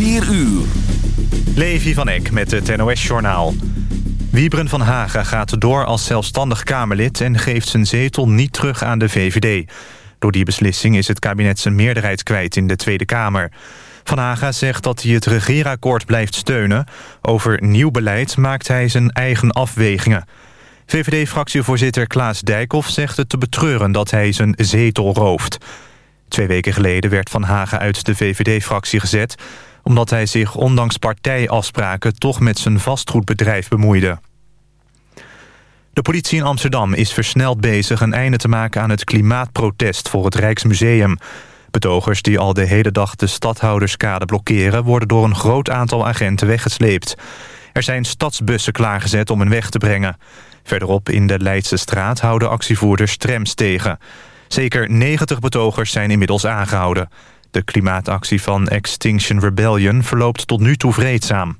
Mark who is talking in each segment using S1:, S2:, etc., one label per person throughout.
S1: 4 uur.
S2: Levi van Eck met het NOS-journaal. Wiebren van Haga gaat door als zelfstandig Kamerlid... en geeft zijn zetel niet terug aan de VVD. Door die beslissing is het kabinet zijn meerderheid kwijt in de Tweede Kamer. Van Haga zegt dat hij het regeerakkoord blijft steunen. Over nieuw beleid maakt hij zijn eigen afwegingen. VVD-fractievoorzitter Klaas Dijkhoff zegt het te betreuren dat hij zijn zetel rooft. Twee weken geleden werd Van Haga uit de VVD-fractie gezet... omdat hij zich ondanks partijafspraken toch met zijn vastgoedbedrijf bemoeide. De politie in Amsterdam is versneld bezig een einde te maken aan het klimaatprotest voor het Rijksmuseum. Betogers die al de hele dag de stadhouderskade blokkeren... worden door een groot aantal agenten weggesleept. Er zijn stadsbussen klaargezet om hen weg te brengen. Verderop in de Leidse straat houden actievoerders trams tegen. Zeker 90 betogers zijn inmiddels aangehouden. De klimaatactie van Extinction Rebellion verloopt tot nu toe vreedzaam.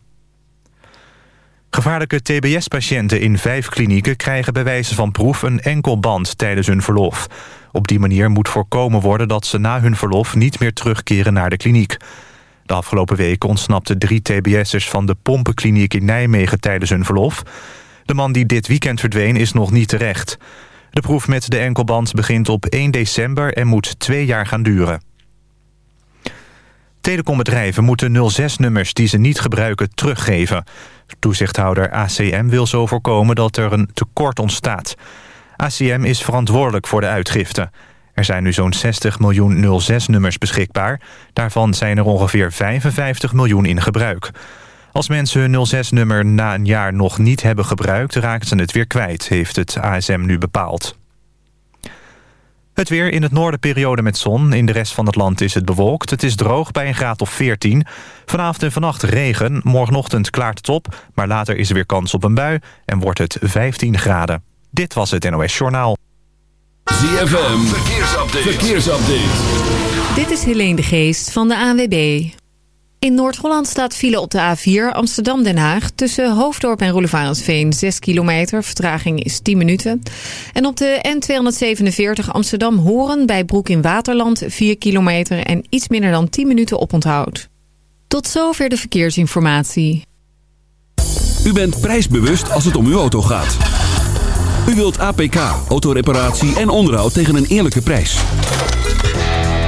S2: Gevaarlijke tbs-patiënten in vijf klinieken krijgen bij wijze van proef een enkelband tijdens hun verlof. Op die manier moet voorkomen worden dat ze na hun verlof niet meer terugkeren naar de kliniek. De afgelopen weken ontsnapten drie tbs'ers van de pompenkliniek in Nijmegen tijdens hun verlof. De man die dit weekend verdween is nog niet terecht. De proef met de enkelband begint op 1 december en moet twee jaar gaan duren. Telecombedrijven moeten 06-nummers die ze niet gebruiken teruggeven. Toezichthouder ACM wil zo voorkomen dat er een tekort ontstaat. ACM is verantwoordelijk voor de uitgifte. Er zijn nu zo'n 60 miljoen 06-nummers beschikbaar. Daarvan zijn er ongeveer 55 miljoen in gebruik. Als mensen hun 06-nummer na een jaar nog niet hebben gebruikt... raken ze het weer kwijt, heeft het ASM nu bepaald. Het weer in het noorden periode met zon. In de rest van het land is het bewolkt. Het is droog bij een graad of 14. Vanavond en vannacht regen. Morgenochtend klaart het op. Maar later is er weer kans op een bui. En wordt het 15 graden. Dit was het NOS Journaal.
S1: ZFM. Verkeersupdate. Verkeersupdate.
S3: Dit is Helene de Geest van de ANWB. In Noord-Holland staat file op de A4 Amsterdam-Den Haag... tussen Hoofddorp en Roelevarensveen 6 kilometer. Vertraging is 10 minuten. En op de N247 Amsterdam-Horen bij Broek in Waterland 4 kilometer... en iets minder dan 10 minuten oponthoud. Tot zover de verkeersinformatie.
S1: U bent prijsbewust als het om uw auto gaat. U wilt APK, autoreparatie en onderhoud tegen een eerlijke prijs.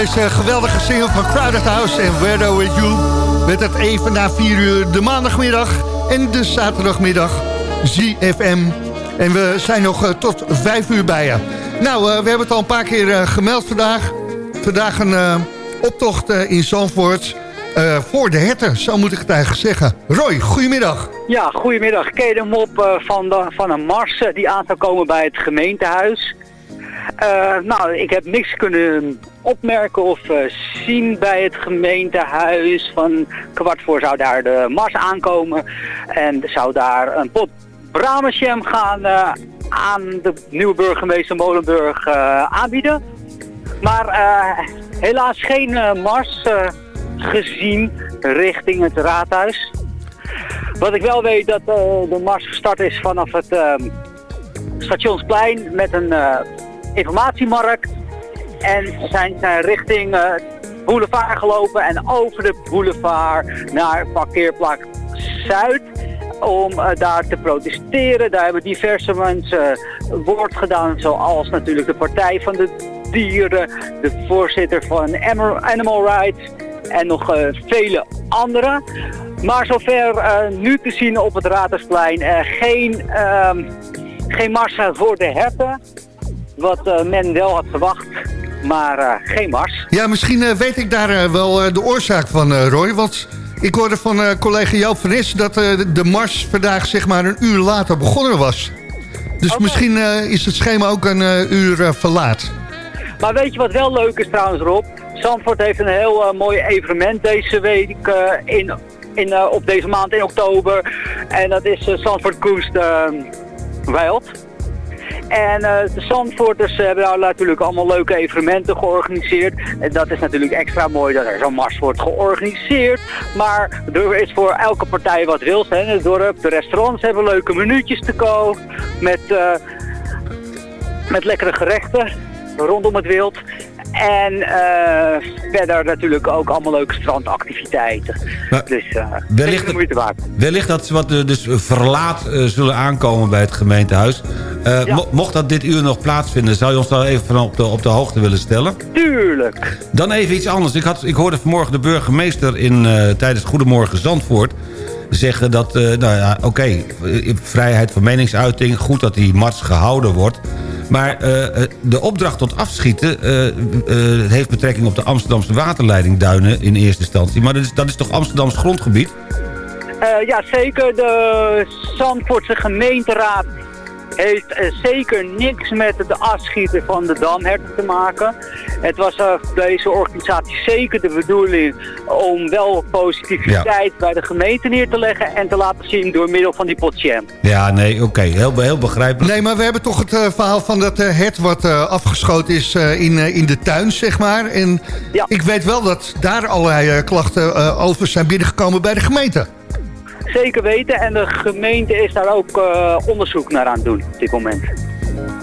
S4: Deze geweldige single van Crowded House en Where Are With You... werd het even na 4 uur de maandagmiddag en de zaterdagmiddag ZFM. En we zijn nog eh, tot 5 uur bij je. Nou, eh, we hebben het al een paar keer eh, gemeld vandaag. Vandaag een optocht in Zandvoort voor de herten, zo moet ik het eigenlijk zeggen. Roy, goedemiddag.
S5: Ja, goedemiddag. Ken je de mop eh, van, de, van een mars die aan zou komen bij het gemeentehuis? Eh, nou, ik heb niks kunnen opmerken of eh, zien bij het gemeentehuis. Van kwart voor zou daar de mars aankomen. En zou daar een pot Bramensham gaan eh, aan de nieuwe burgemeester Molenburg eh, aanbieden. Maar helaas geen mars gezien richting het raadhuis. Wat ik wel weet dat de mars gestart is vanaf het stationsplein met een eh, informatiemarkt. En zijn zij richting eh, boulevard gelopen en over de boulevard naar parkeerplek Zuid om eh, daar te protesteren. Daar hebben diverse mensen eh, woord gedaan, zoals natuurlijk de Partij van de Dieren, de voorzitter van Animal- Rights en nog eh, vele anderen. Maar zover eh, nu te zien op het Raadhuisplein eh, geen, ehm, geen massa voor de herten, wat eh, men wel had verwacht, maar eh, geen mars.
S4: Ja, misschien eh, weet ik daar eh, wel de oorzaak van, Roy. Want ik hoorde van collega Joop van Is dat de mars vandaag zeg maar een uur later begonnen was. Dus misschien is het schema ook een uur verlaat.
S5: Maar weet je wat wel leuk is trouwens Rob? Zandvoort heeft een heel mooi evenement deze week in, in, op deze maand in oktober. En dat is Zandvoort Koest eh, Wild. En eh, de Zandvoorters hebben daar natuurlijk allemaal leuke evenementen georganiseerd. En dat is natuurlijk extra mooi dat er zo'n mars wordt georganiseerd. Maar er is voor elke partij wat wils hè, in het dorp. De restaurants hebben leuke minuutjes te koop. Met, eh, met lekkere gerechten rondom het wild. En eh, verder natuurlijk ook allemaal leuke strandactiviteiten.
S6: Maar
S5: dus uh,
S6: wellicht-
S5: de moeite waard.
S6: Wellicht dat ze wat eh, dus verlaat eh, zullen aankomen bij het gemeentehuis. Eh,
S5: Ja.
S6: mo- Mocht dat dit uur nog plaatsvinden... zou je ons daar even van op de, op de hoogte willen stellen?
S5: Tuurlijk.
S6: Dan even iets anders. Ik, had, ik hoorde vanmorgen de burgemeester in, eh, tijdens Goedemorgen Zandvoort zeggen dat, eh, nou ja, oké, vrijheid van meningsuiting, goed dat die mars gehouden wordt. Maar de opdracht tot afschieten heeft betrekking op de Amsterdamse waterleiding Duinen in eerste instantie. Maar dat is, dat is toch Amsterdams grondgebied?
S5: Ja, zeker. De Zandvoortse gemeenteraad heeft eh, zeker niks met de afschieten van de damherten te maken. Het was eh, voor deze organisatie zeker de bedoeling om wel positiviteit bij de gemeente neer te leggen en te laten zien door middel van die potjam.
S6: Ja, nee, oké, heel, heel begrijpelijk.
S4: Nee, maar we hebben toch het eh, verhaal van dat eh, hert wat eh, afgeschoten is eh, in, eh, in de tuin, zeg maar. En
S5: Ja.
S4: ik weet wel dat daar allerlei eh, klachten eh, over zijn binnengekomen bij de gemeente.
S5: Zeker weten en de gemeente is daar ook eh, onderzoek naar aan het doen op dit moment.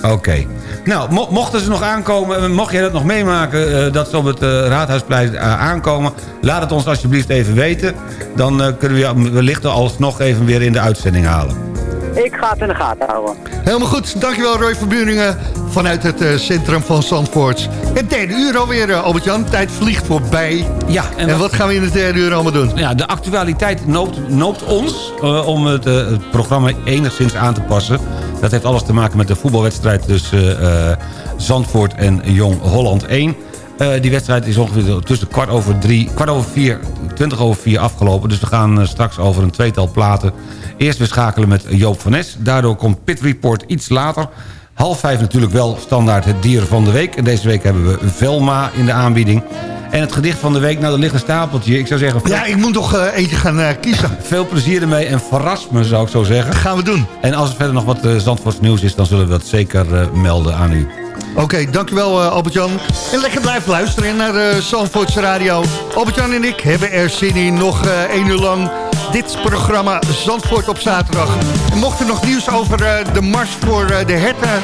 S6: Oké. Nou, mo- mochten ze nog aankomen, eh, mocht jij dat nog meemaken... eh, dat ze op het eh, Raadhuisplein aankomen... laat het ons alsjeblieft even weten. Dan kunnen we wellicht alsnog even weer in de uitzending halen.
S5: Ik ga het in de gaten houden.
S4: Helemaal goed, dankjewel Roy Verburingen vanuit het eh, centrum van Zandvoort. Het derde uur alweer, eh, Albert-Jan. Tijd vliegt voorbij.
S6: Ja,
S4: En, wat gaan we in het derde uur allemaal doen?
S6: Ja, de actualiteit noopt, noopt ons eh, om het, eh, het programma enigszins aan te passen. Dat heeft alles te maken met de voetbalwedstrijd tussen eh, Zandvoort en Jong Holland 1. Eh, die wedstrijd is ongeveer tussen kwart over drie, kwart over vier, twintig over vier afgelopen. Dus we gaan eh, straks over een tweetal platen. Eerst weer schakelen met Joop van Nes. Daardoor komt Pit Report iets later. Half vijf natuurlijk wel standaard het dier van de week. En deze week hebben we Velma in de aanbieding. En het gedicht van de week, nou er ligt een stapeltje. Ik zou zeggen,
S4: Ja, ik moet nog eh, eentje gaan kiezen.
S6: veel plezier ermee en verras me, zou ik zo zeggen.
S4: Dat gaan we doen.
S6: En als er verder nog wat uh, Zandvoorts nieuws is... dan zullen we dat zeker melden aan u.
S4: Oké, dankjewel uh, Albert-Jan. En lekker blijven luisteren naar de Zandvoortse Radio. Albert-Jan en ik hebben er zin in nog uh, één uur lang dit programma Zandvoort op zaterdag. En mocht er nog nieuws over de mars voor de herten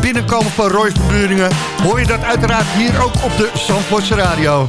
S4: binnenkomen van Roy Verburingen... hoor je dat uiteraard hier ook op de Zandvoortse Radio.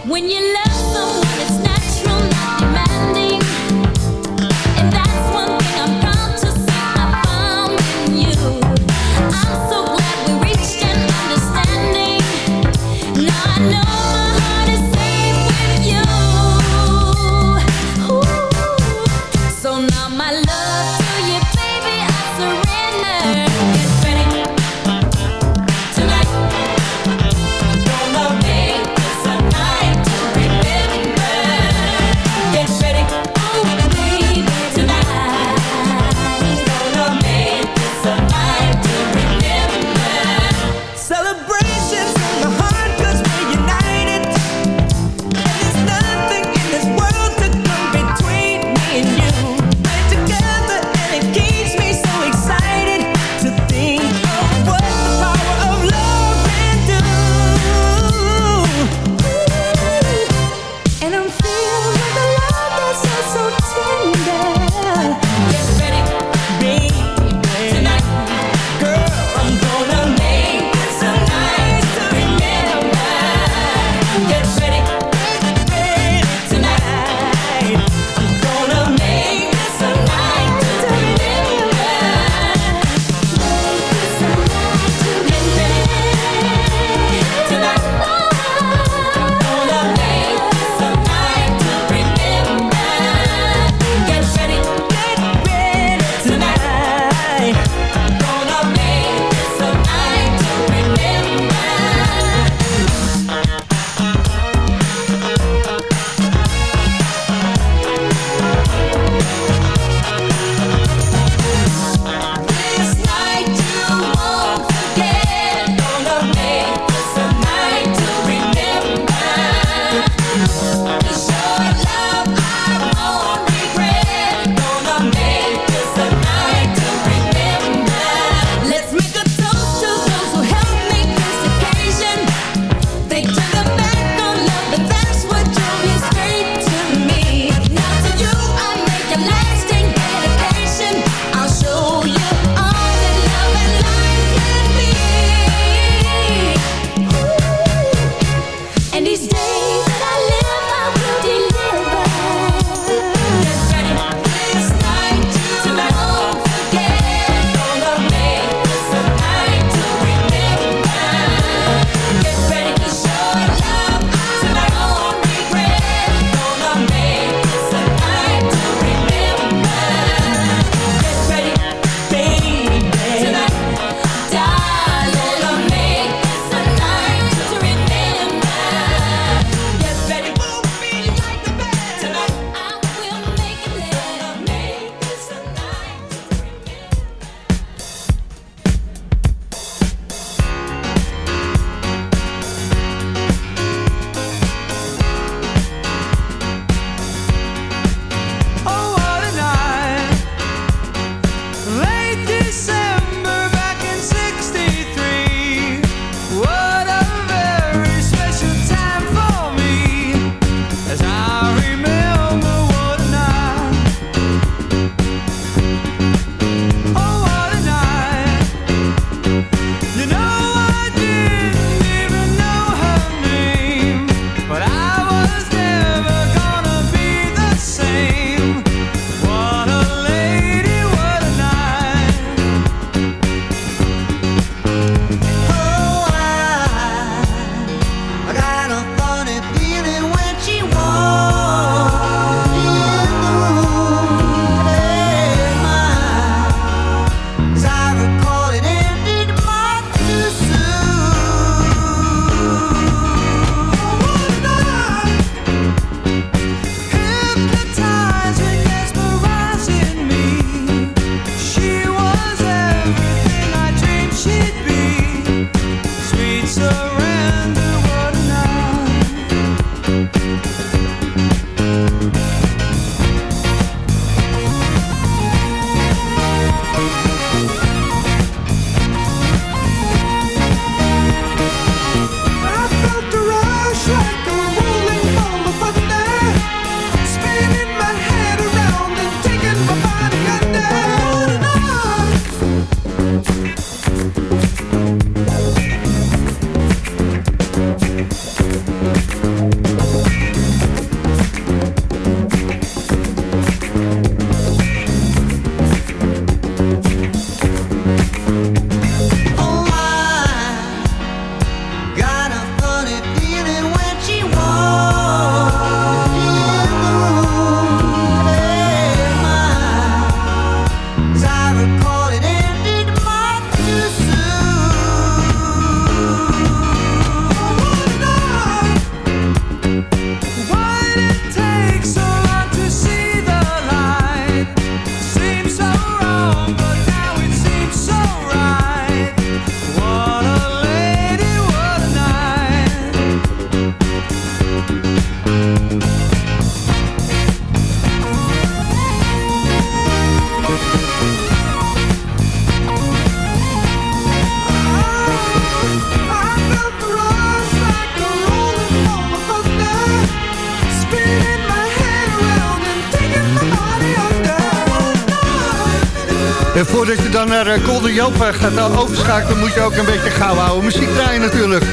S4: Voordat je dan naar uh, Golden Joop eh, gaat overschakelen... moet je ook een beetje gauw houden. Muziek draaien natuurlijk.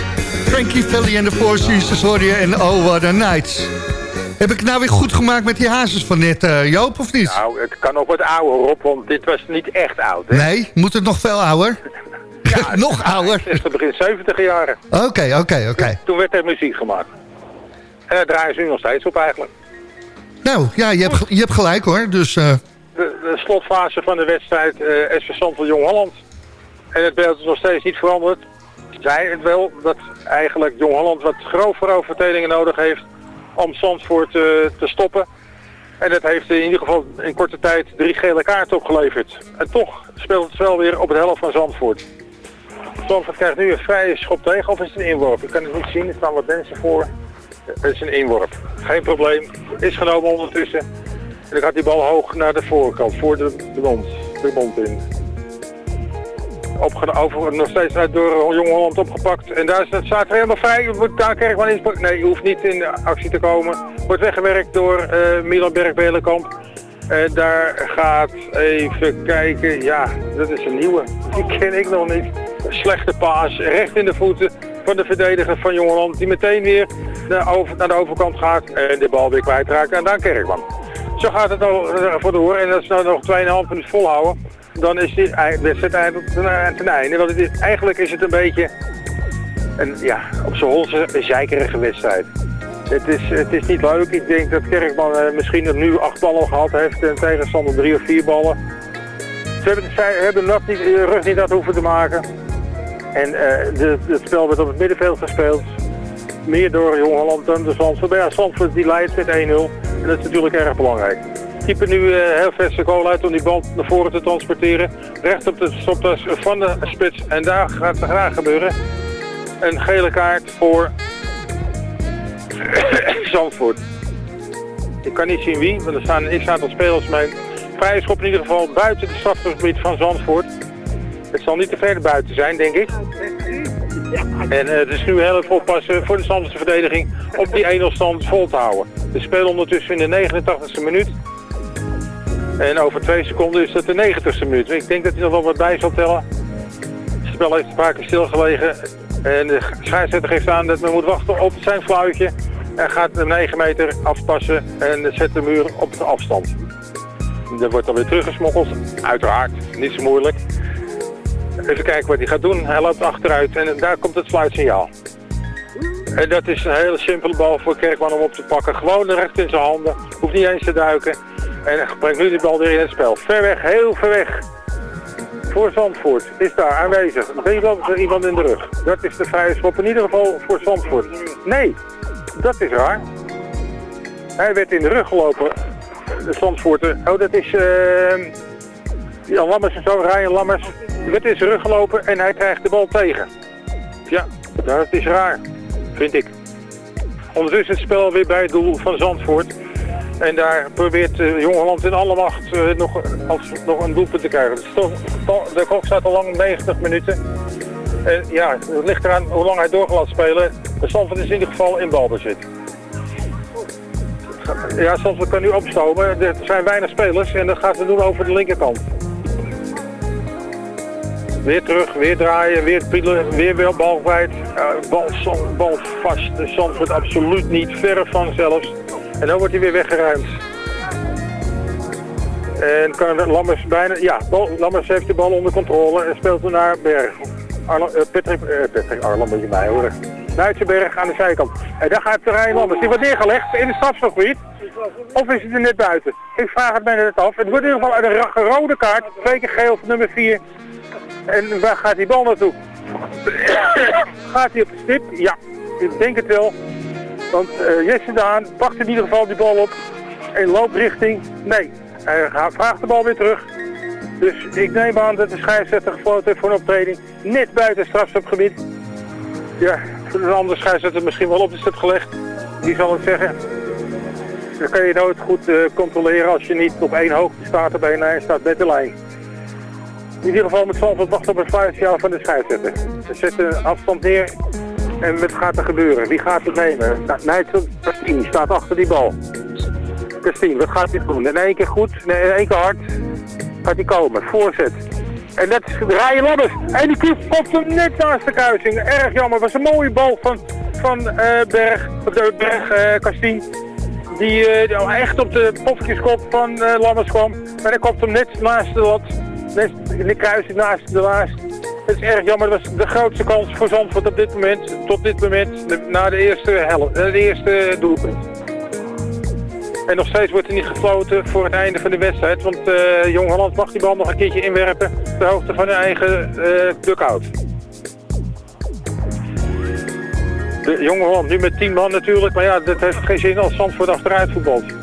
S4: Frankie Valley en de Four Seasons hoor je en Oh What a Night. Heb ik het nou weer goed gemaakt met die hazes van net, uh, Joop, of niet?
S7: Nou, het kan nog wat ouder, Rob, want dit was niet echt oud, hè?
S4: Nee, moet het nog veel ouder?
S7: Ja,
S4: nog ouder?
S7: 60 begin 70 jaren.
S4: Oké, oké, oké.
S7: Toen werd er muziek gemaakt. En daar draaien ze nu nog steeds op eigenlijk.
S4: Nou, ja, je hebt, je hebt gelijk hoor, dus... Uh...
S7: De, de, slotfase van de wedstrijd uh, SV van Jong-Holland. En het beeld is nog steeds niet veranderd. Zij het wel dat eigenlijk Jong-Holland wat grovere overtredingen nodig heeft om Zandvoort uh, te stoppen. En dat heeft in ieder geval in korte tijd drie gele kaarten opgeleverd. En toch speelt het wel weer op de helft van Zandvoort. Zandvoort krijgt nu een vrije schop tegen of is het een inworp? Ik kan het niet zien, er staan wat mensen voor. Het is een inworp. Geen probleem. Is genomen ondertussen. En dan gaat die bal hoog naar de voorkant, voor de, de mond, de mond in. Opge over, nog steeds door Jong Holland opgepakt. En daar staat er helemaal vrij. Daar Kerkman in. Nee, je hoeft niet in actie te komen. Wordt weggewerkt door uh, Milan Berg-Belenkamp. En daar gaat even kijken. Ja, dat is een nieuwe. Die ken ik nog niet. Slechte paas. Recht in de voeten van de verdediger van Jong Holland. Die meteen weer naar, over, naar de overkant gaat. En de bal weer kwijtraakt. En dan Kerkman. Zo gaat het al voor door. En dat is nou nog 2,5 minuten volhouden dan is die wedstrijd eigenlijk ten einde. Want het is, eigenlijk is het een beetje een, ja, op zijn holse een zeikerige wedstrijd. Het is, het is niet leuk. Ik denk dat Kerkman uh, misschien nu acht ballen gehad heeft en tegenstander drie of vier ballen. Ze hebben, zij hebben niet, rug niet dat hoeven te maken. En uh, de, het spel werd op het middenveld gespeeld. Meer door Jong Holland dan de Zandvoort. Maar ja, Zandvoort die leidt met 1-0. En dat is natuurlijk erg belangrijk keeper nu uh, heel vers de goal uit om die bal naar voren te transporteren. Recht op de stoptas van de spits. En daar gaat het graag gebeuren. Een gele kaart voor Zandvoort. Ik kan niet zien wie, want er staan een x-aantal spelers mee. Vrije schop in ieder geval buiten het strafgebied van Zandvoort. Het zal niet te ver buiten zijn, denk ik. En het is nu heel even oppassen voor de Zandvoortse verdediging om die 1-0 stand vol te houden. We spelen ondertussen in de 89e minuut. En over twee seconden is dat de 90ste minuut. Ik denk dat hij nog wel wat bij zal tellen. Het spel heeft een paar keer stilgelegen. En de scheidsrechter geeft aan dat men moet wachten op zijn fluitje. En gaat de 9 meter afpassen en zet de muur op de afstand. Er wordt dan weer teruggesmokkeld. Uiteraard, niet zo moeilijk. Even kijken wat hij gaat doen. Hij loopt achteruit en daar komt het fluitsignaal. En dat is een hele simpele bal voor Kerkman om op te pakken. Gewoon recht in zijn handen. Hoeft niet eens te duiken. En brengt nu de bal weer in het spel. Ver weg, heel ver weg. Voor Zandvoort is daar aanwezig. Wel er iemand in de rug? Dat is de vrije schop in ieder geval voor Zandvoort. Nee, dat is raar. Hij werd in de rug gelopen. De Zandvoorter. Oh, dat is... Uh, Jan Lammers en zo, Ryan Lammers. Werd in zijn rug gelopen en hij krijgt de bal tegen. Ja, dat is raar. Vind ik. Ondertussen het spel weer bij het doel van Zandvoort. En daar probeert uh, Jong Holland in alle macht uh, nog, als, nog een doelpunt te krijgen. de klok staat al lang 90 minuten. En ja, het ligt eraan hoe lang hij door spelen. De Zandvoort is in ieder geval in balbezit. Ja, Zandvoort kan nu opstomen. Er zijn weinig spelers en dat gaat ze doen over de linkerkant. Weer terug, weer draaien, weer pielen, weer weer bal kwijt. Uh, bal, bal vast. De Zandvoort absoluut niet, verre van zelfs. En dan wordt hij weer weggeruimd. En kan Lammers bijna... Ja, Lammers heeft de bal onder controle en speelt hem naar Berg. Arlo, uh, Patrick, uh, Patrick je mij horen. Aan de zijkant. En daar gaat Terrein Lammers. Die wordt neergelegd in het strafschopgebied. Of is het er net buiten? Ik vraag het mij net af. Het wordt in ieder geval een rode kaart. Twee keer geel voor nummer 4. En waar gaat die bal naartoe? gaat hij op de stip? Ja, ik denk het wel. Want uh, Jesse Daan pakt in ieder geval die bal op en loopt richting... Nee, hij vraagt de bal weer terug. Dus ik neem aan dat de scheidsrechter gefloten heeft voor een optreding net buiten strafstopgebied. Ja, een andere scheidsrechter misschien wel op de stip gelegd. Die zal het zeggen. Dan kan je nooit goed uh, controleren als je niet op één hoogte staat op één lijn staat met de lijn. In ieder geval met Zandvoort wachten op een fluitsignaal van de scheidsrechter. Ze zetten afstand neer en wat gaat er gebeuren? Wie gaat het nemen? Nigel Castine staat achter die bal. Castine, wat gaat hij doen? In één keer goed, in één keer hard. Gaat hij komen, voorzet. En is Ryan Lammers. En die kiep komt hem net naast de kruising. Erg jammer. Was een mooie bal van, van eh, Berg, de Berg eh Kastien. Die nou echt op de poffertjeskop van Lammers kwam. Maar hij komt hem net naast de lat. De kruising naast de laatst. Het is erg jammer. Dat was de grootste kans voor Zandvoort op dit moment. Tot dit moment. na de eerste, helft, eh, de eerste doelpunt. En nog steeds wordt er niet gefloten voor het einde van de wedstrijd. Want eh, Jong Holland mag die bal nog een keertje inwerpen. Ter hoogte van hun eigen eh dugout. De Jong Holland nu met 10 man natuurlijk. Maar ja, dat heeft geen zin als Zandvoort achteruit voetbalt.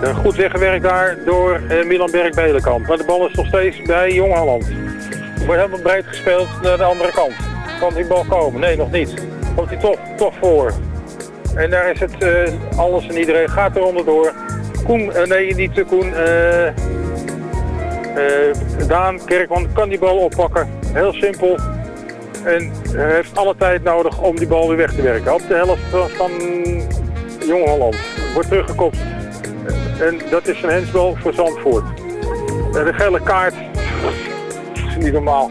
S7: Een goed weggewerkt daar door eh, Milan Berg-Belenkamp. Maar de bal is nog steeds bij Jong Holland. Wordt helemaal breed gespeeld naar de andere kant. Kan die bal komen? Nee, nog niet. Komt hij toch, toch voor. En daar is het eh, alles en iedereen gaat er onderdoor. Koen, eh, nee niet Koen, eh, eh, Daan Kerkman kan die bal oppakken. Heel simpel. En heeft alle tijd nodig om die bal weer weg te werken. Op de helft van Jong Holland. Wordt teruggekopt. En dat is een hensbal voor Zandvoort. De gele kaart is niet normaal.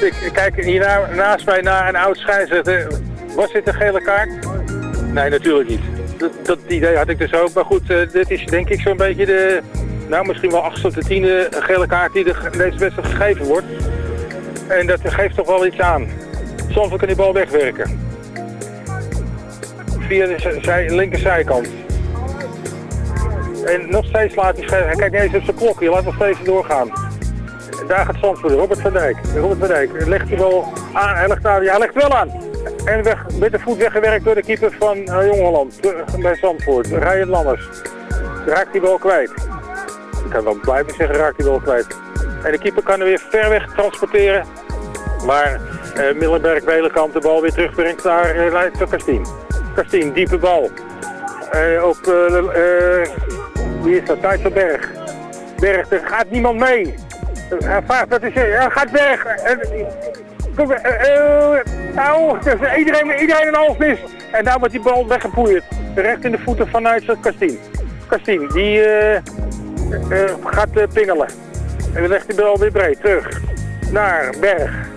S7: Ik, kijk hier na- naast mij naar een oud scheidsrechter. Was dit een gele kaart? Nee, natuurlijk niet. Dat, idee had ik dus ook. Maar goed, eh, dit is denk ik zo'n beetje de... Nou, misschien wel achtste of de tiende gele kaart die de, deze wedstrijd gegeven wordt. En dat geeft toch wel iets aan. Zandvoort kan die bal wegwerken. Via de linkerzijkant. En nog steeds laat hij schrijven. Hij niet eens op zijn klok. Je laat nog steeds doorgaan. Daar gaat Zandvoort. Robert van Dijk. Robert van Dijk. Legt hij wel aan. Hij legt, aan. Ja, hij wel aan. En weg, met de voet weggewerkt door de keeper van uh, Holland. Bij Zandvoort. Ryan Lammers. Raakt hij wel kwijt. Ik kan wel blijven zeggen, raakt hij wel kwijt. En de keeper kan er weer ver weg transporteren. Maar eh Millenberg Belenkamp de bal weer terugbrengt naar uh, Kastien. Kastien, diepe bal. Eh, eh, eh, wie is dat? Van Berg. Berg, er gaat niemand mee. Hij vraagt dat is, hij gaat weg. Kom, eh, nou, iedereen, iedereen een half mis. En daar wordt die bal weggepoeierd. Recht in de voeten van Nigel Kastien. Kastien, die eh, gaat pingelen. En dan legt die bal weer breed terug. Naar Berg.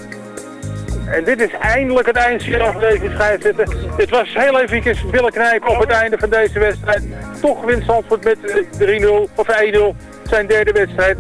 S7: En dit is eindelijk het eindsignaal van deze scheidsrechter. Dit was heel even billen knijpen op het einde van deze wedstrijd. Toch wint Zandvoort met eh, 3-0 of 1-0 zijn derde wedstrijd.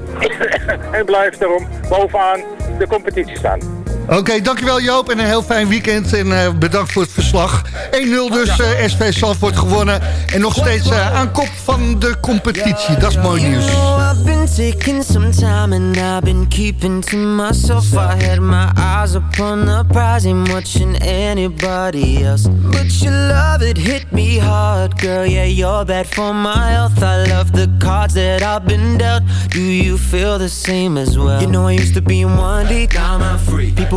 S7: en blijft daarom bovenaan de competitie staan.
S4: Oké, dankjewel Joop en een heel fijn weekend. En eh, bedankt voor het verslag. 1-0 dus, eh SV Zandvoort gewonnen. En nog steeds eh, aan kop van de competitie. Dat is mooi nieuws.
S8: I've been taking some time and I've been keeping to myself. I had my eyes upon the prize, ain't watching anybody else. But your love, it hit me hard, girl. Yeah, you're bad for my health. I love the cards that I've been dealt. Do you feel the same as well? You know, I used to be in one deep, now I'm free. People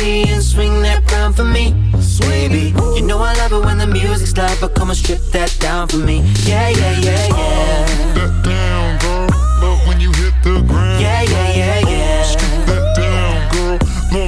S8: and swing that crown for me, baby. You know I love it when the music's loud, but come on, strip that down for me. Yeah, yeah, yeah, yeah.
S9: That down, girl. Love when you hit the ground.
S8: Yeah, yeah.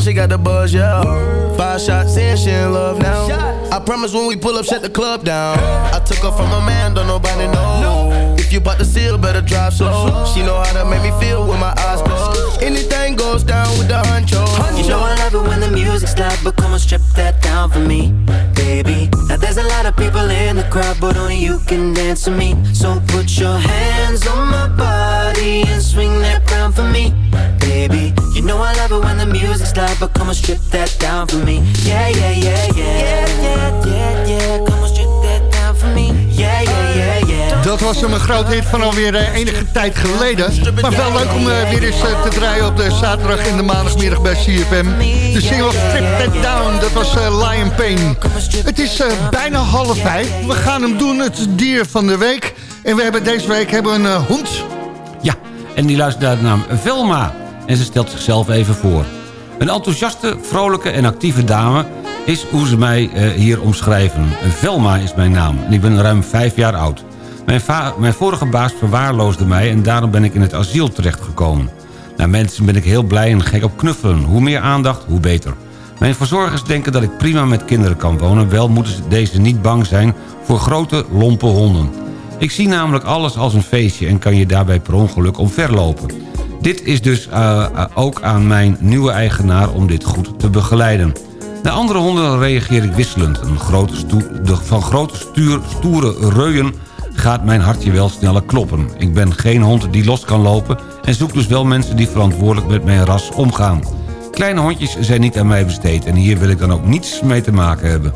S10: Word around town, she got the buzz, yeah. Five shots in, she in love now. I promise when we pull up, shut the club down. I took her from a man, don't nobody know. If you bout to seal, better drive slow. She know how to make me feel with my eyes closed. Anything goes down with the honcho.
S8: You know I love it when the music's loud, but come on, strip that down for me, baby. There's a lot of people in the crowd, but only you can dance to me. So put your hands on my body and swing that crown for me, baby. You know I love it when the music's loud, but come on, strip that down for me. Yeah, yeah, yeah, yeah. Yeah, yeah, yeah, yeah. Come on, strip that down for me. Yeah, yeah.
S4: Dat was een groot hit van alweer eh, enige tijd geleden. Maar wel leuk om eh, weer eens eh, te draaien op de zaterdag en de maandagmiddag bij CFM. De single Strip That Down, dat was Lion Pain. Het is bijna half vijf. We gaan hem doen, het dier van de week. En we hebben deze week hebben een hond.
S6: Ja, en die luistert naar de naam Velma. En ze stelt zichzelf even voor. Een enthousiaste, vrolijke en actieve dame is hoe ze mij hier omschrijven. Velma is mijn naam en ik ben ruim vijf jaar oud. Mijn, mijn vorige baas verwaarloosde mij en daarom ben ik in het asiel terechtgekomen. Nou, mensen ben ik heel blij en gek op knuffelen. Hoe meer aandacht, hoe beter. Mijn verzorgers denken dat ik prima met kinderen kan wonen... wel moeten ze- deze niet bang zijn voor grote, lompe honden. Ik zie namelijk alles als een feestje en kan je daarbij per ongeluk omverlopen. Dit is dus eh, eh, ook aan mijn nieuwe eigenaar om dit goed te begeleiden. De andere honden reageer ik wisselend. Een van grote stuur, stoere reuien gaat mijn hartje wel sneller kloppen. Ik ben geen hond die los kan lopen... en zoek dus wel mensen die verantwoordelijk met mijn ras omgaan. Kleine hondjes zijn niet aan mij besteed... en hier wil ik dan ook niets mee te maken hebben.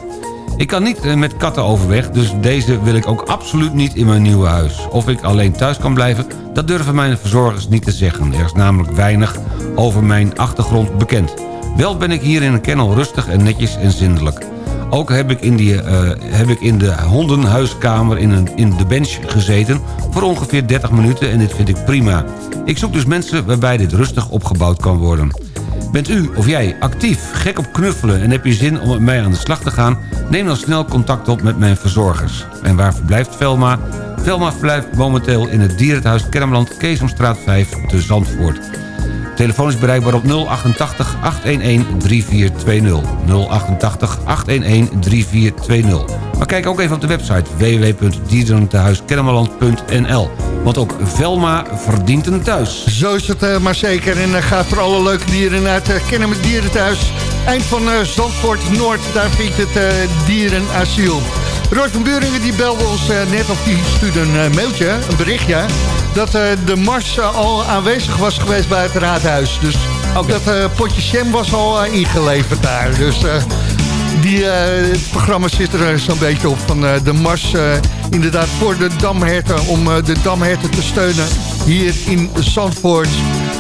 S6: Ik kan niet eh, met katten overweg, dus deze wil ik ook absoluut niet in mijn nieuwe huis. Of ik alleen thuis kan blijven, dat durven mijn verzorgers niet te zeggen. Er is namelijk weinig over mijn achtergrond bekend. Wel ben ik hier in een kennel rustig en netjes en zindelijk. Ook heb ik in, die, eh, heb ik in de hondenhuiskamer in, een, in de bench gezeten... voor ongeveer 30 minuten en dit vind ik prima. Ik zoek dus mensen waarbij dit rustig opgebouwd kan worden. Bent u of jij actief, gek op knuffelen en heb je zin om met mij aan de slag te gaan? Neem dan snel contact op met mijn verzorgers. En waar verblijft Velma? Velma verblijft momenteel in het dierenhuis Kermeland, Keesomstraat 5 te Zandvoort. Telefoon is bereikbaar op 088 811 3420. 088 811 3420. Maar kijk ook even op de website www.dierentehuiskennemerland.nl. Want ook Velma verdient een thuis.
S4: Zo is het eh, maar zeker. En uh, ga voor alle leuke dieren naar het uh, Kennen met Dieren thuis. Eind van Zandvoort Noord, daar vindt het dierenasiel. Roy van Buringen die belde ons uh, net of die stuurde een mailtje, een berichtje... dat de mars al aanwezig was geweest bij het raadhuis. Dus okay. dat potje jam was al ingeleverd daar. Dus die, het programma zit er zo'n beetje op van de mars... inderdaad voor de damherten, om de damherten te steunen hier in Zandvoort.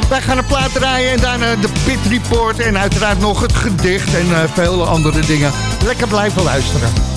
S4: Wij gaan een plaat draaien en daarna de Pit Report... en uiteraard nog het gedicht en vele andere dingen. Lekker blijven luisteren.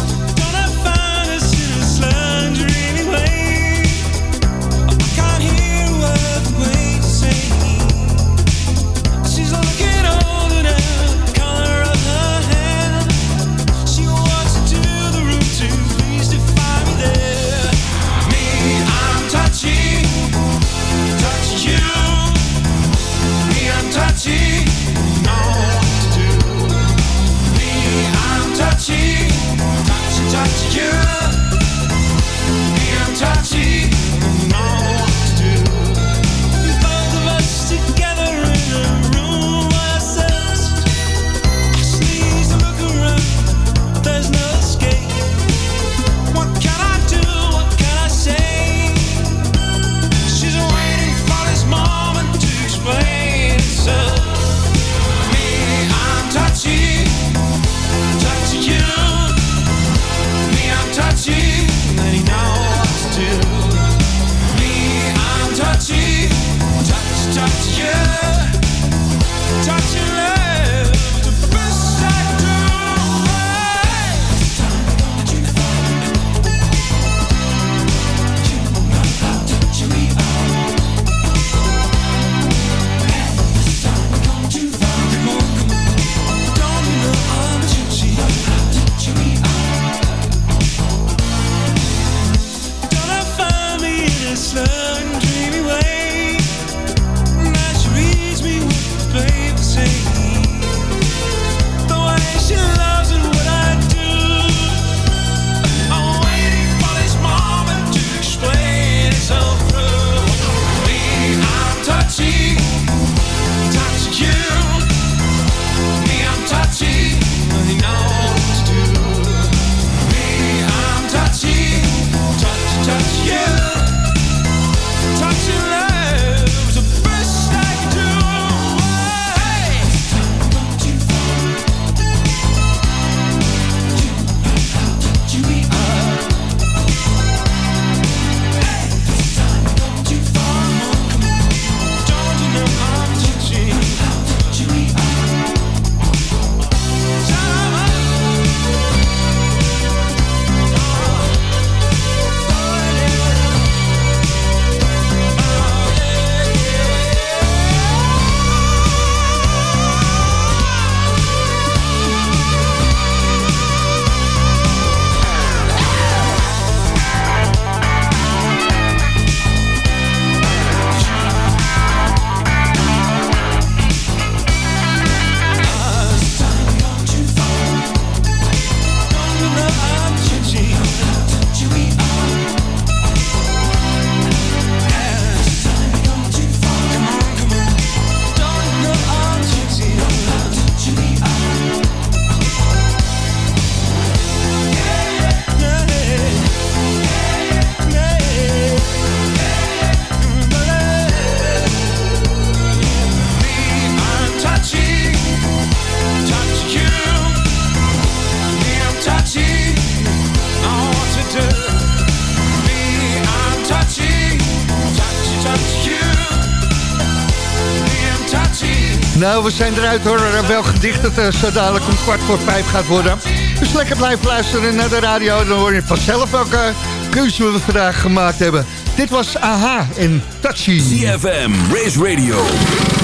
S4: Nou, we zijn eruit hoor. Wel gedicht dat het zo dadelijk om kwart voor vijf gaat worden. Dus lekker blijven luisteren naar de radio. Dan hoor je vanzelf welke keuze we vandaag gemaakt hebben. Dit was AHA en Touchy.
S1: CFM, Race Radio,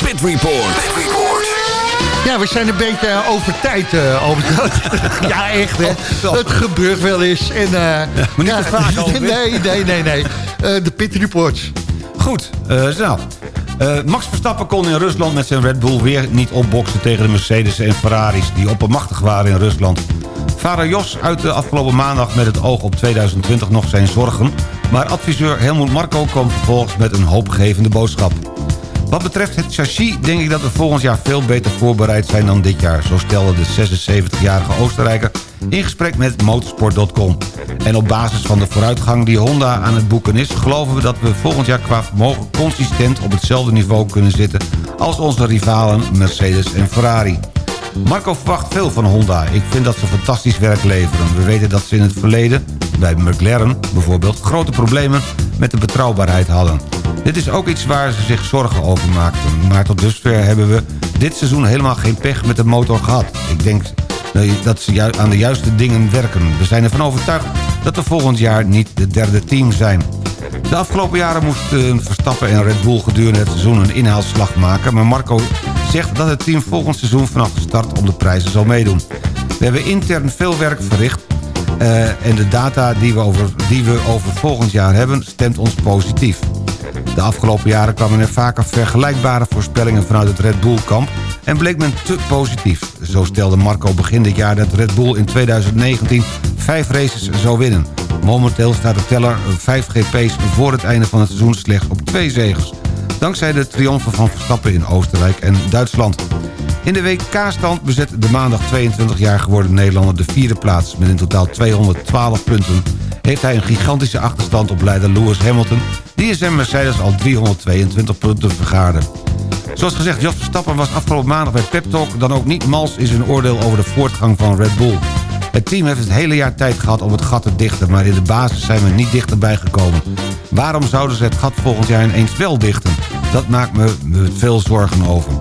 S1: Pit Report.
S4: Ja, we zijn een beetje over tijd, eh Albert. ja, echt hè. Het gebeurt wel eens. En, eh
S6: maar niet
S4: ja,
S6: te vaak.
S4: Nee, nee, nee, nee. Eh, de Pit Reports.
S6: Goed, eh Eh, Max Verstappen kon in Rusland met zijn Red Bull weer niet opboksen tegen de Mercedes en Ferraris... die oppermachtig waren in Rusland. Vader Jos uitte afgelopen maandag met het oog op 2020 nog zijn zorgen... maar adviseur Helmut Marko kwam vervolgens met een hoopgevende boodschap. Wat betreft het chassis denk ik dat we volgend jaar veel beter voorbereid zijn dan dit jaar... zo stelde de 76-jarige Oostenrijker in gesprek met motorsport.com. En op basis van de vooruitgang die Honda aan het boeken is... geloven we dat we volgend jaar qua vermogen consistent op hetzelfde niveau kunnen zitten... als onze rivalen Mercedes en Ferrari. Marco verwacht veel van Honda. Ik vind dat ze fantastisch werk leveren. We weten dat ze in het verleden, bij McLaren bijvoorbeeld... grote problemen met de betrouwbaarheid hadden. Dit is ook iets waar ze zich zorgen over maakten. Maar tot dusver hebben we dit seizoen helemaal geen pech met de motor gehad. Ik denk dat ze aan de juiste dingen werken. We zijn ervan overtuigd dat we volgend jaar niet de derde team zijn. De afgelopen jaren moesten Verstappen en Red Bull gedurende het seizoen een inhaalslag maken... maar Marco zegt dat het team volgend seizoen vanaf de start om de prijzen zal meedoen. We hebben intern veel werk verricht eh, en de data die we, over, die we over volgend jaar hebben stemt ons positief. De afgelopen jaren kwamen er vaker vergelijkbare voorspellingen vanuit het Red Bull-kamp... en bleek men te positief. Zo stelde Marco begin dit jaar dat Red Bull in 2019 vijf races zou winnen. Momenteel staat de teller 5 GP's voor het einde van het seizoen slechts op twee zegers. Dankzij de triomfen van Verstappen in Oostenrijk en Duitsland. In de WK-stand bezet de maandag 22 jaar geworden Nederlander de vierde plaats. Met in totaal 212 punten heeft hij een gigantische achterstand op leider Lewis Hamilton... die in zijn Mercedes al 322 punten vergaarde. Zoals gezegd, Jos Verstappen was afgelopen maandag bij Pep Talk... dan ook niet mals in zijn oordeel over de voortgang van Red Bull. Het team heeft het hele jaar tijd gehad om het gat te dichten... maar in de basis zijn we niet dichterbij gekomen. Waarom zouden ze het gat volgend jaar ineens wel dichten? Dat maakt me veel zorgen over.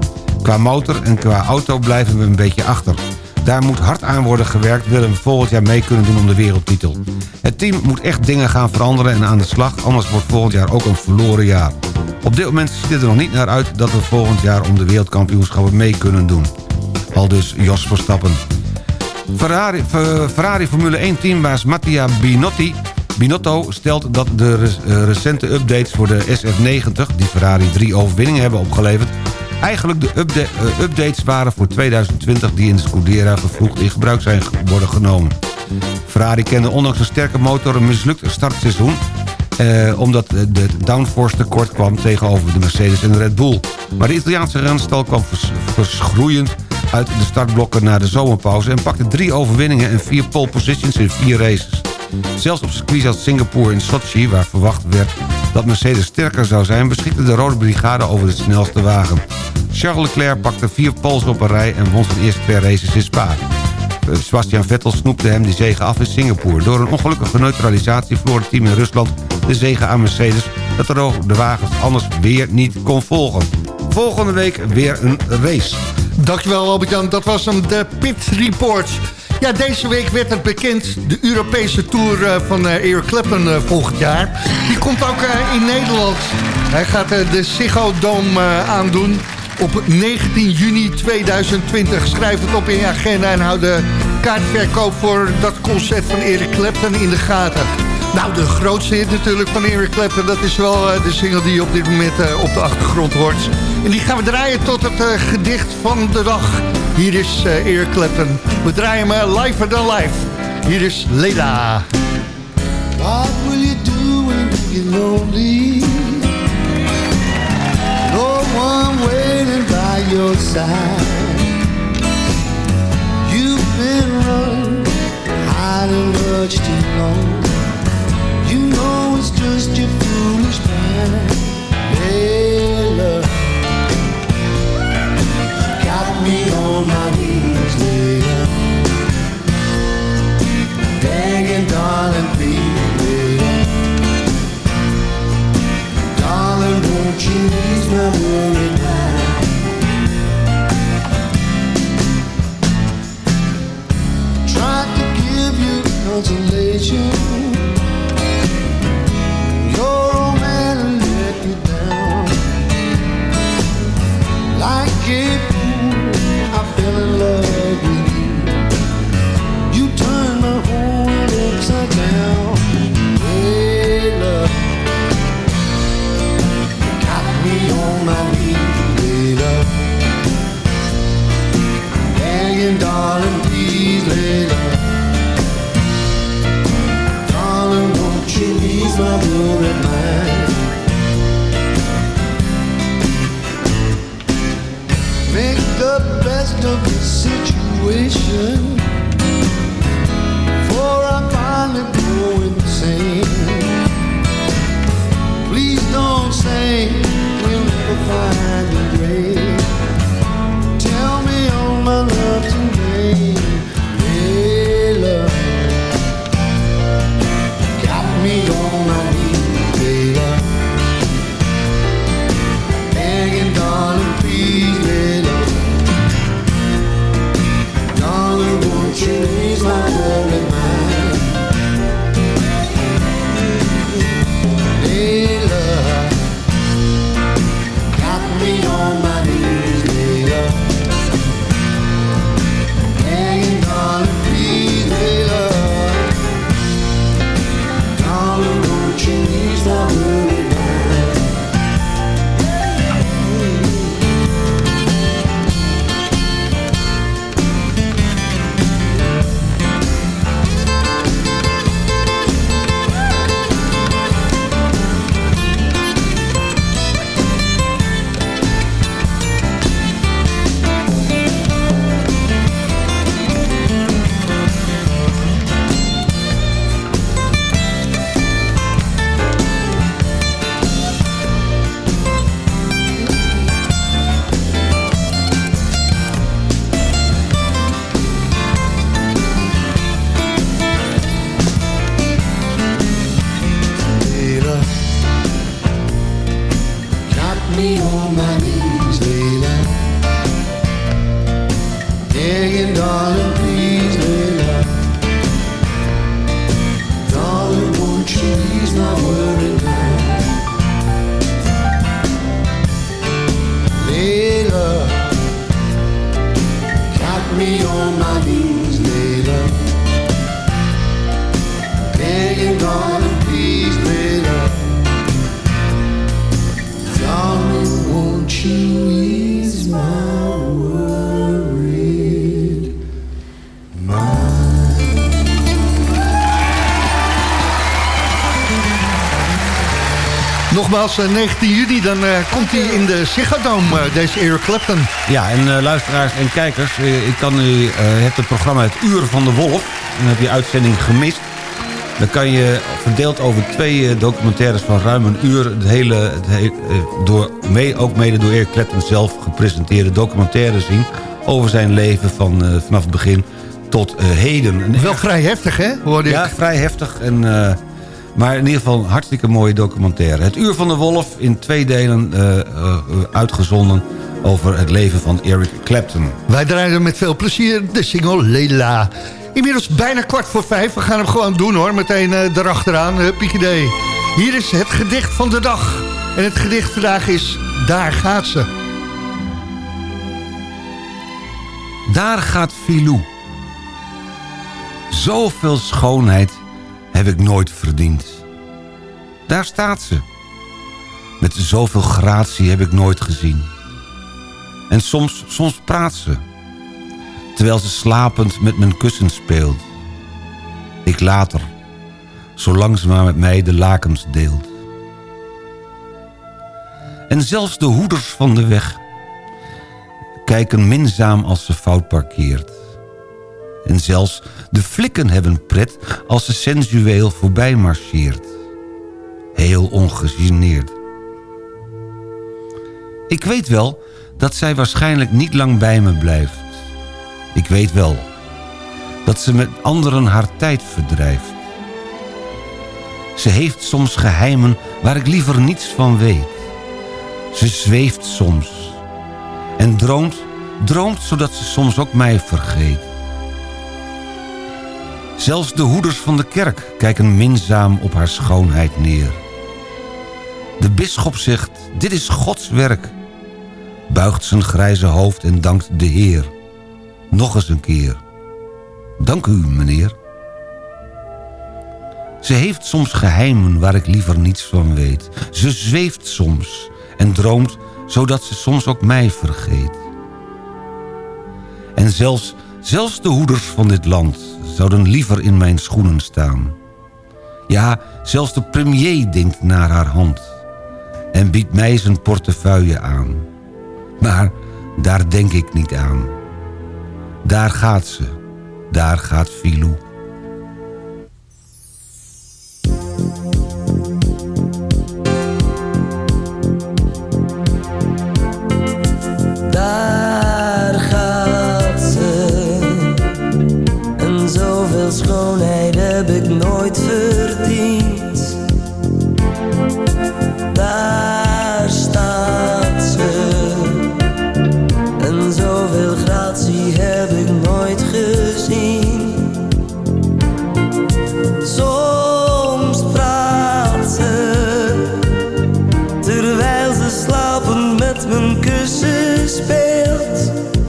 S6: Qua motor en qua auto blijven we een beetje achter. Daar moet hard aan worden gewerkt... willen we volgend jaar mee kunnen doen om de wereldtitel. Het team moet echt dingen gaan veranderen en aan de slag... anders wordt volgend jaar ook een verloren jaar. Op dit moment ziet het er nog niet naar uit... dat we volgend jaar om de wereldkampioenschappen mee kunnen doen. Al dus Jos Verstappen. Ferrari, Fer- Ferrari Formule 1 teambaas Mattia Binotti... Binotto stelt dat de eh, recente updates voor de SF90... die Ferrari drie overwinningen hebben opgeleverd... eigenlijk de eh, updates waren voor 2020... die in de Scudera vervroegd in gebruik zijn worden genomen. Ferrari kende ondanks een sterke motor een mislukt startseizoen... Eh, omdat de downforce tekort kwam tegenover de Mercedes en de Red Bull. Maar de Italiaanse renstal kwam vers- verschroeiend uit de startblokken na de zomerpauze... en pakte drie overwinningen en vier pole positions in vier races. Zelfs op circuits als Singapore en Sochi, waar verwacht werd dat Mercedes sterker zou zijn... beschikte de Rode Brigade over de snelste wagen. Charles Leclerc pakte vier poles op een rij en won zijn eerste twee races in Spa. Eh, Sebastian Vettel snoepte hem die zege af in Singapore. Door een ongelukkige neutralisatie verloor het team in Rusland de zege aan Mercedes... dat de de wagens anders weer niet kon volgen. Volgende week weer een race.
S4: Dankjewel Albert-Jan, dat was hem, de Pit Report. Ja, deze week werd het bekend, de Europese Tour eh, van eh, Eric Clapton volgend jaar. Die komt ook in Nederland. Hij gaat de Ziggo Dome aandoen op 19 juni 2020. Schrijf het op in je agenda en hou de kaartverkoop voor dat concert van Eric Clapton in de gaten. Nou, de grootste hit natuurlijk van Eric Clapton... dat is wel eh, de single die op dit moment eh, op de achtergrond hoort. En die gaan we draaien tot het eh, gedicht van de dag. Hier is Eric Clapton. We draaien hem live than live. Hier is Leda.
S11: What will you do when you get lonely? One waiting by your side. You've been running, hiding much too long. You know it's just your foolish pride. Hey, love, got me on my knees, later. Begging, darling, please, Won't you ease my worried mind? Tried to give you consolation. Man let me down. Like a fool, I fell in love with you. You turned my whole world upside down. My hey, love. Begging, darling, please, lay. Darling, won't you ease my worried mind? Make the best of the situation.
S4: Nogmaals, eh, 19 juni, dan eh, komt hij in de Ziggo Dome, eh, deze Eric Clapton.
S6: Ja, en eh, luisteraars en kijkers, eh, ik kan u, eh hebt het programma Het Uur van de Wolf. En heb je uitzending gemist. Dan kan je verdeeld over twee eh, documentaires van ruim een uur... het hele, het he- eh, door, mee, ook mede door Eric Clapton zelf gepresenteerde documentaire zien... over zijn leven van, eh, vanaf het begin tot eh, heden.
S4: Wel vrij heftig, hè? Hoorde
S6: ja,
S4: ik.
S6: vrij heftig. En, eh, maar in ieder geval een hartstikke mooie documentaire. Het Uur van de Wolf in twee delen eh, eh, uitgezonden... over het leven van Eric Clapton.
S4: Wij draaien met veel plezier de single Leila. Inmiddels bijna kwart voor vijf. We gaan hem gewoon doen hoor. Meteen eh, erachteraan. Huppiekedee. Hier is het gedicht van de dag. En het gedicht vandaag is Daar gaat ze.
S6: Daar gaat Filou. Zoveel schoonheid heb ik nooit verdiend. Daar staat ze. Met zoveel gratie heb ik nooit gezien. En soms, soms praat ze. Terwijl ze slapend met mijn kussen speelt. Ik later, zolang ze maar met mij de lakens deelt. En zelfs de hoeders van de weg kijken minzaam als ze fout parkeert. En zelfs de flikken hebben pret als ze sensueel voorbij marcheert. Heel ongegeneerd. Ik weet wel dat zij waarschijnlijk niet lang bij me blijft. Ik weet wel dat ze met anderen haar tijd verdrijft. Ze heeft soms geheimen waar ik liever niets van weet. Ze zweeft soms en droomt, droomt zodat ze soms ook mij vergeet. Zelfs de hoeders van de kerk kijken minzaam op haar schoonheid neer. De bisschop zegt, dit is Gods werk. Buigt zijn grijze hoofd en dankt de Heer. Nog eens een keer. Dank u, meneer. Ze heeft soms geheimen waar ik liever niets van weet. Ze zweeft soms en droomt, zodat ze soms ook mij vergeet. En zelfs, zelfs de hoeders van dit land zouden liever in mijn schoenen staan. Ja, zelfs de premier denkt naar haar hand en biedt mij zijn portefeuille aan. Maar daar denk ik niet aan. Daar gaat ze, daar gaat Filou.
S12: Met mijn kussen speelt.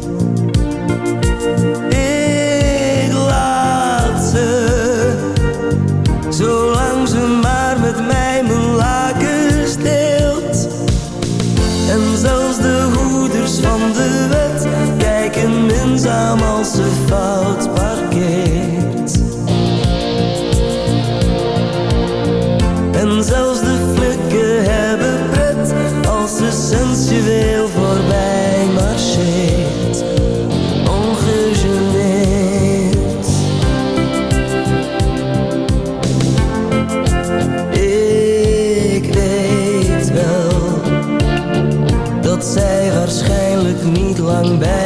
S12: Niet lang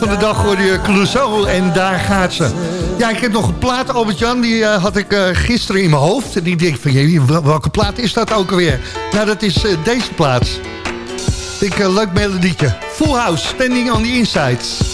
S12: van de
S4: dag hoorde je Clouseau en daar gaat ze. Ja, ik heb nog een plaat, Albert-Jan, die eh, had ik eh, gisteren in mijn hoofd. En die denk van, jee, wel- welke plaat is dat ook alweer? Nou, dat is eh, deze plaat. Ik denk, leuk melodietje. Full House, Standing on the Insides.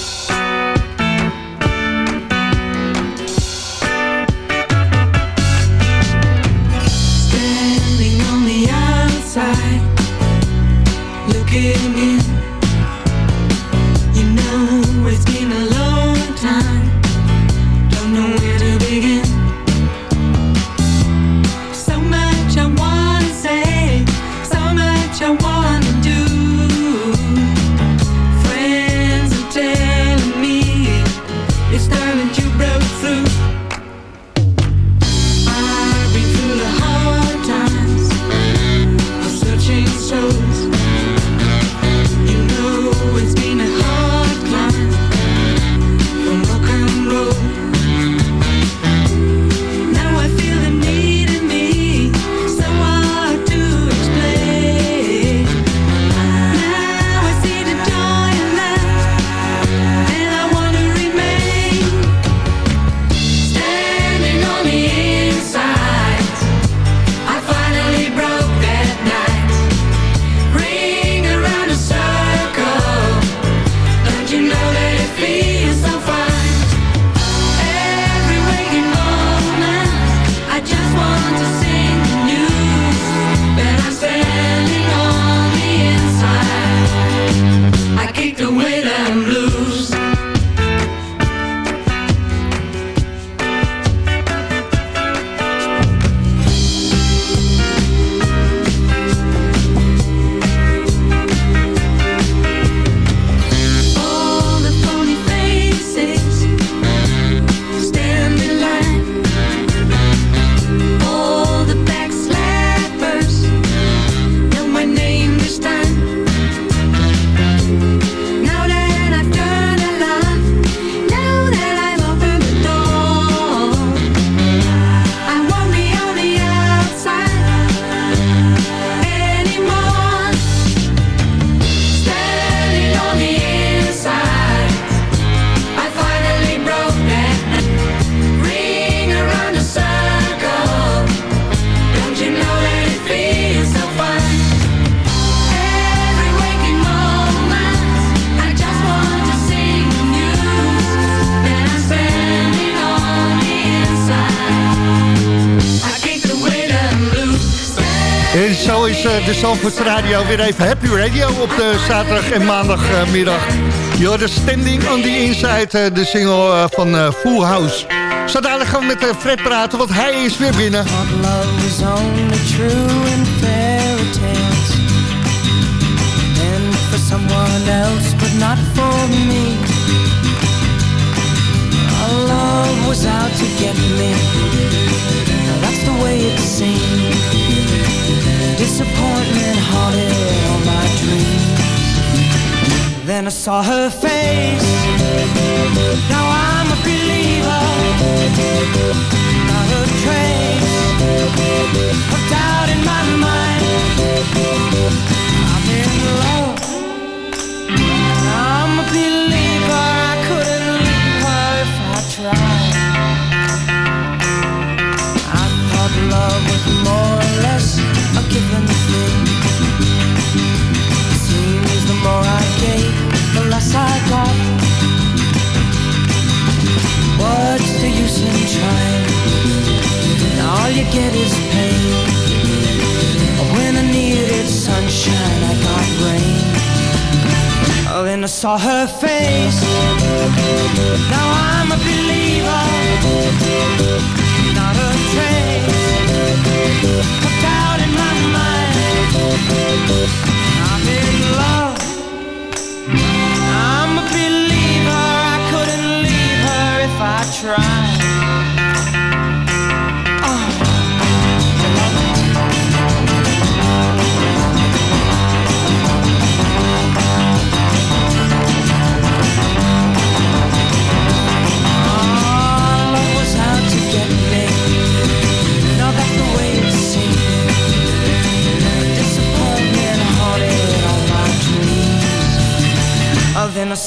S4: De Zandvoorts Radio weer even Happy Radio op de zaterdag en maandagmiddag. Je hoort Standing on the Inside, eh, de single eh, van eh, Full House. Zo dadelijk gaan we met eh, Fred praten, want hij is weer binnen.
S8: love is only true tales And for someone else but not for me Our love was out to get me That's the way it seemed Disappointment haunted all my dreams. Then I saw her face. Now I'm a believer. Not a trace of doubt in my mind. You get is pain. When I needed sunshine, I got rain. Oh, then I saw her face. Now I'm a believer. Not a trace of doubt in my mind. I'm in love. I'm a believer. I couldn't leave her if I tried.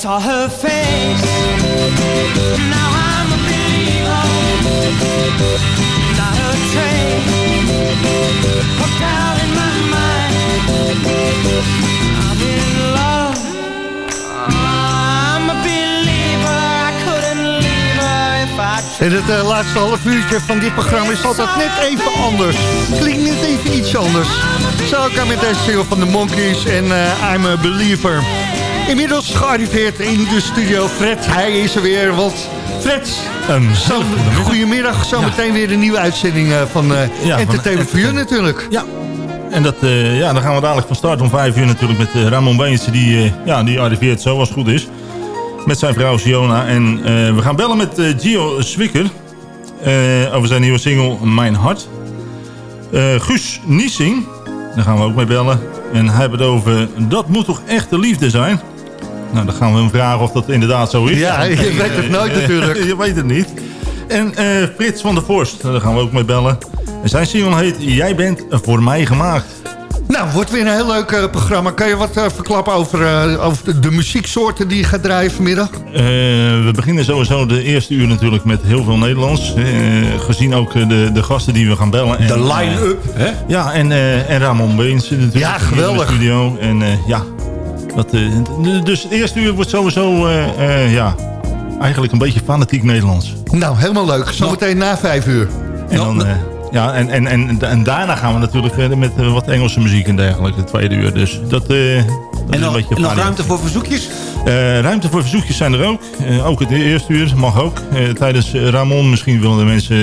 S8: Saw her face. Now I'm a believer. Not a trace of doubt in my mind. I'm in love. I'm a believer. I couldn't leave her if I
S4: En het eh, laatste half uurtje van dit programma is altijd net even anders. Klinkt net even iets anders. Zo kan met deze single van de Monkeys en eh, I'm a Believer. Inmiddels gearriveerd in de studio Fred. Hij is er weer, want Fred, zo, goedemiddag. Zometeen weer een nieuwe uitzending eh, van eh
S13: Ja, van
S4: Entertainment for You natuurlijk.
S13: Ja. En dat, eh, ja, dan gaan we dadelijk van start om vijf uur natuurlijk met eh, Ramon Beense. Die, eh, ja, die arriveert zo als het goed is. Met zijn vrouw Siona. En eh, we gaan bellen met eh, Gio Swikker. eh, over zijn nieuwe single Mijn Hart. Eh, Guus Niesing. Daar gaan we ook mee bellen. En hij heeft het over, dat moet toch echt de liefde zijn? Nou, dan gaan we hem vragen of dat inderdaad zo is.
S4: Ja, je weet het nooit natuurlijk.
S13: je weet het niet. En eh, Frits van der Vorst, daar gaan we ook mee bellen. En zijn single heet Jij bent voor mij gemaakt.
S4: Nou, wordt weer een heel leuk eh, programma. Kan je wat eh, verklappen over, over de, de muzieksoorten die je gaat draaien vanmiddag?
S13: We beginnen sowieso de eerste uur natuurlijk met heel veel Nederlands. Gezien ook de, de gasten die we gaan bellen. En,
S6: De line-up, hè?
S13: Ja, en, en Ramon Beens natuurlijk.
S4: Ja,
S13: in de
S4: geweldig.
S13: studio. En ja, dat, eh, dus het eerste uur wordt sowieso eh, eh, ja, eigenlijk een beetje fanatiek Nederlands.
S4: Nou, helemaal leuk. Zometeen na vijf uur.
S13: En, dan, eh, ja, en, en, en, en daarna gaan we natuurlijk verder met wat Engelse muziek en dergelijke, het tweede uur. Dus dat, eh, dat is een
S6: nog-
S13: beetje
S6: en nog ruimte voor verzoekjes?
S13: Eh, ruimte voor verzoekjes zijn er ook. Ook het eerste uur mag ook. Eh, tijdens Ramon, misschien willen de mensen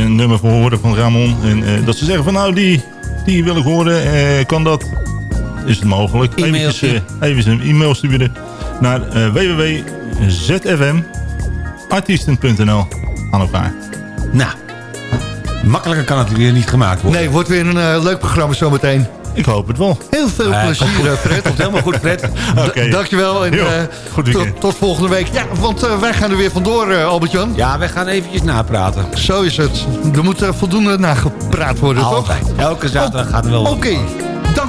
S13: een nummer voor horen van Ramon. En eh, dat ze zeggen van nou, die, die wil ik horen. Eh, kan dat? Is het mogelijk? Eventjes, eh, even een e-mail sturen naar eh, www.zfmartiesten.nl aan elkaar.
S6: Nou, makkelijker kan het weer niet gemaakt worden.
S4: Nee, wordt weer een eh, leuk programma zometeen.
S13: Ik hoop het wel.
S4: Heel veel
S6: Eh,
S4: plezier,
S6: goed.
S4: Fred.
S6: Komt helemaal goed, Fred.
S13: Oké.
S4: Dankjewel. En,
S13: Jo,
S4: eh, tot,
S13: weekend.
S4: tot volgende week. Ja, want wij gaan er weer vandoor, eh, Albert-Jan.
S6: Ja, wij gaan eventjes napraten.
S4: Zo is het. Er moet voldoende nagepraat worden, toch?
S6: Altijd. Elke zaterdag gaat er wel
S4: Oké.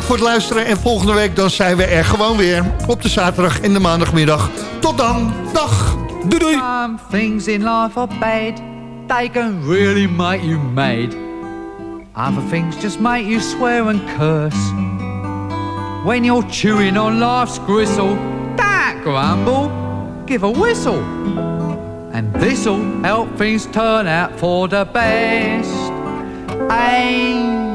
S4: Voor het luisteren. En volgende week dan zijn we er gewoon weer. Op de zaterdag en de maandagmiddag. Tot dan. Dag. Doei doei.
S14: Some things in life are bad. They can really make you mad. Other things just make you swear and curse. When you're chewing on life's gristle, don't grumble, give a whistle. And this'll help things turn out for the best. All